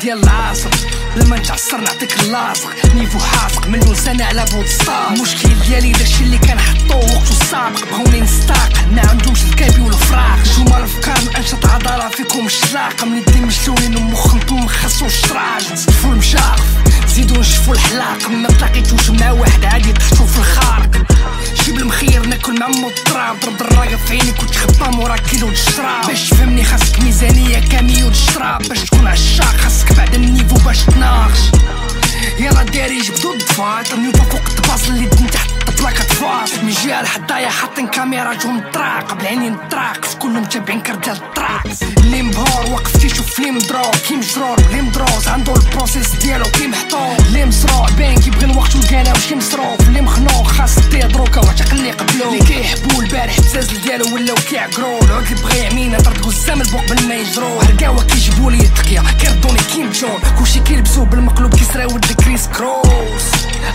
ديال العاصر. لما نتعصر نعطيك اللاصق. نيفو حاسق مليون سنة على بود ستار المشكل ديالي داكشي اللي كنحطو وقتو السابق. بغوني نستاق. ما عندهمش الكابي والفراق. نتوما الأفكار انشط عضلة فيكم الشلاق. من يدي مشلولين ومخ مخصو الشراج. نصفو المشاغف زيدو نشفو الحلاق. ما تلاقيتوش مع واحد عادي تحطو في الخارق. جيب المخير ناكل مع مو التراب. ضرب الرايه في عينيك وتخبى مورا كيلو الشراب. باش تفهمني خاصك ميزانية كاميو الشراب باش تكون عشاق خاصك بعد النيفو باش تناقش. يلا داري جبدو الضفات النيوفا فوق الطباس اللي دين تحت البلاكة فاس من جهة الحدايا حاطين كاميرا جون طراق بالعينين طراق كلهم متابعين كرجال الطراق اللي مبهور واقف تيشوف لي مدرور كي مجرور اللي مدروز عندو البروسيس ديالو كي محطوط اللي مسروع باين كيبغي الوقت والقالا وشي مصروف اللي قبلو. اللي كيحبو البارح التزازل ديالو ولاو كيعقرو. العود اللي بغا يعمينا طرد قسام البوق بل ما يجرو. هرقاوة كيجيبو لي التقيا كيردوني كيم جون. كلشي كيلبسو بالمقلوب كيسراو كريس كروس.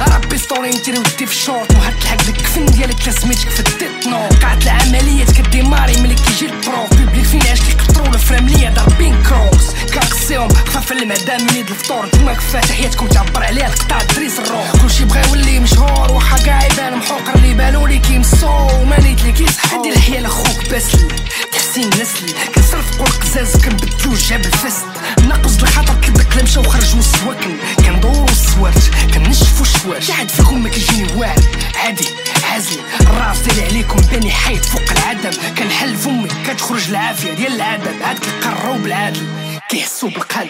راه بيستولي نتيري ودي في الشورت وهاد الحق ديك الكفن ديالك لا سميتك في الديت نو قاعد العمليات كديماري ملي كيجي البروف. بيبليك فين عاش كيقطرو الفراملية ضاربين كروس. كنقسيهم خفاف المعدة من يد الفطور. نتوما كفات حياتكم تعبر عليها القطع دريس الروح. كلشي بغا يولي مشهور تحسين نسلي كنصرف قول قزاز كنبدلو الجاب الفست. ناقص الخاطر كدك مشى وخرج وسواكن كندورو السوارت كنشفو الشواش قاعد فيكم ما كيجيني واعر عادي عازل. الراس ديالي عليكم باني حيط فوق العدم. كنحل فمي كتخرج العافية ديال العدم. عاد كيقررو بالعدل. كيحسو بالقلب.